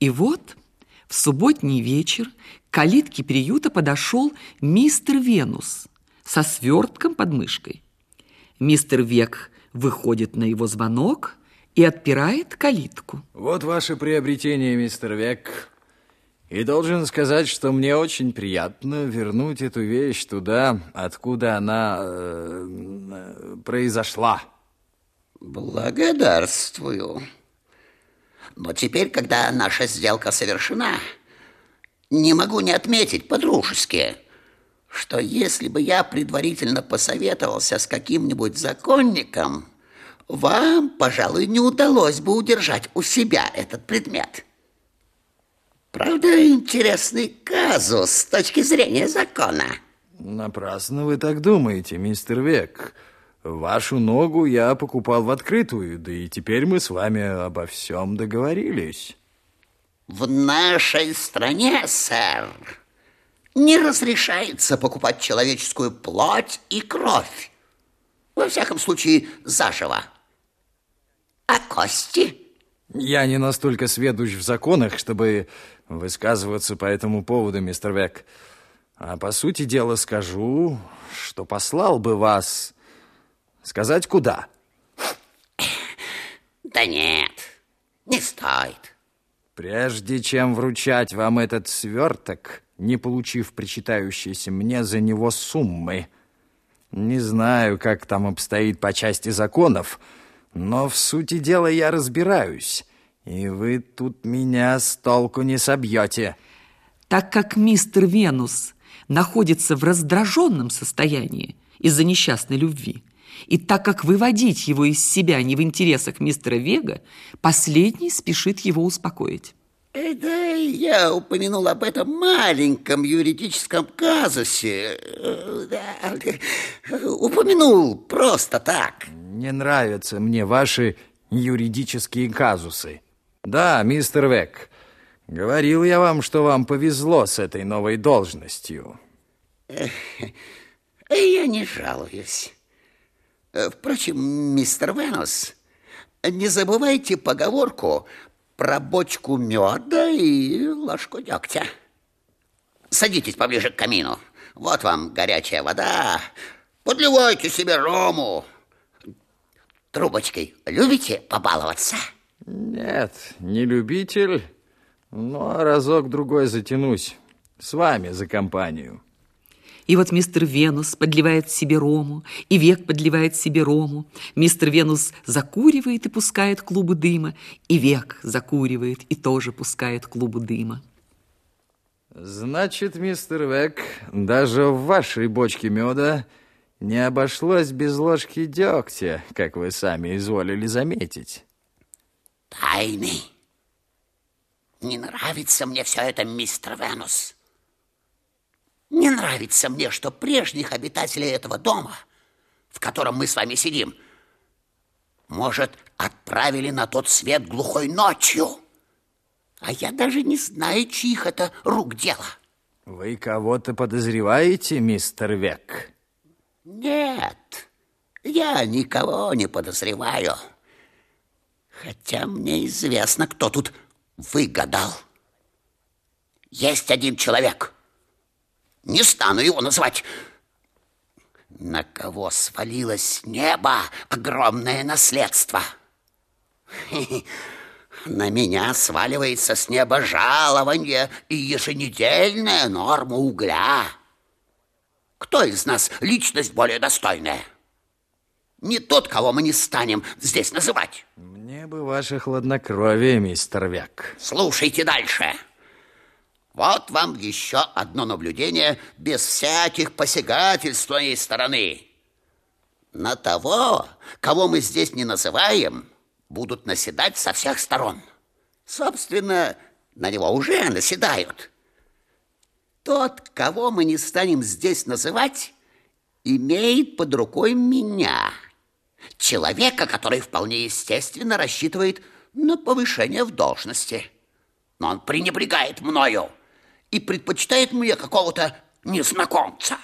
И вот в субботний вечер к калитке приюта подошел мистер Венус со свертком под мышкой. Мистер Век выходит на его звонок и отпирает калитку. Вот ваше приобретение, мистер Век. И должен сказать, что мне очень приятно вернуть эту вещь туда, откуда она э, произошла. Благодарствую. Но теперь, когда наша сделка совершена, не могу не отметить по-дружески, что если бы я предварительно посоветовался с каким-нибудь законником, вам, пожалуй, не удалось бы удержать у себя этот предмет. Правда, интересный казус с точки зрения закона. Напрасно вы так думаете, мистер Век. Вашу ногу я покупал в открытую, да и теперь мы с вами обо всем договорились. В нашей стране, сэр, не разрешается покупать человеческую плоть и кровь. Во всяком случае, заживо. А кости? Я не настолько сведущ в законах, чтобы высказываться по этому поводу, мистер Век. А по сути дела скажу, что послал бы вас сказать куда. Да нет, не стоит. Прежде чем вручать вам этот сверток, не получив причитающиеся мне за него суммы, не знаю, как там обстоит по части законов, но в сути дела я разбираюсь, и вы тут меня с толку не собьете. Так как мистер Венус находится в раздраженном состоянии из-за несчастной любви, и так как выводить его из себя не в интересах мистера Вега, последний спешит его успокоить. Да, я упомянул об этом маленьком юридическом казусе. Да, упомянул просто так. Не нравятся мне ваши юридические казусы. Да, мистер Век, говорил я вам, что вам повезло с этой новой должностью. Я не жалуюсь. Впрочем, мистер Венус, не забывайте поговорку про бочку меда и ложку дегтя. Садитесь поближе к камину. Вот вам горячая вода. Подливайте себе рому. Трубочкой любите побаловаться? Нет, не любитель, но разок-другой затянусь. С вами за компанию. И вот мистер Венус подливает себе рому, и Век подливает себе рому. Мистер Венус закуривает и пускает клубы дыма, и Век закуривает и тоже пускает клубы дыма. Значит, мистер Век, даже в вашей бочке меда не обошлось без ложки дегтя, как вы сами изволили заметить. Тайны. Не нравится мне все это, мистер Венус. Не нравится мне, что прежних обитателей этого дома, в котором мы с вами сидим, может, отправили на тот свет глухой ночью. А я даже не знаю, чьих это рук дело. Вы кого-то подозреваете, мистер Век? Нет, я никого не подозреваю. Хотя мне известно, кто тут выгадал. Есть один человек – не стану его называть. На кого свалилось с неба огромное наследство? На меня сваливается с неба жалование и еженедельная норма угля. Кто из нас личность более достойная? Не тот, кого мы не станем здесь называть. Мне бы ваше хладнокровие, мистер Век. Слушайте дальше. Вот вам еще одно наблюдение без всяких посягательств с твоей стороны. На того, кого мы здесь не называем, будут наседать со всех сторон. Собственно, на него уже наседают. Тот, кого мы не станем здесь называть, имеет под рукой меня, человека, который вполне естественно рассчитывает на повышение в должности. Но он пренебрегает мною и предпочитает мне какого-то незнакомца.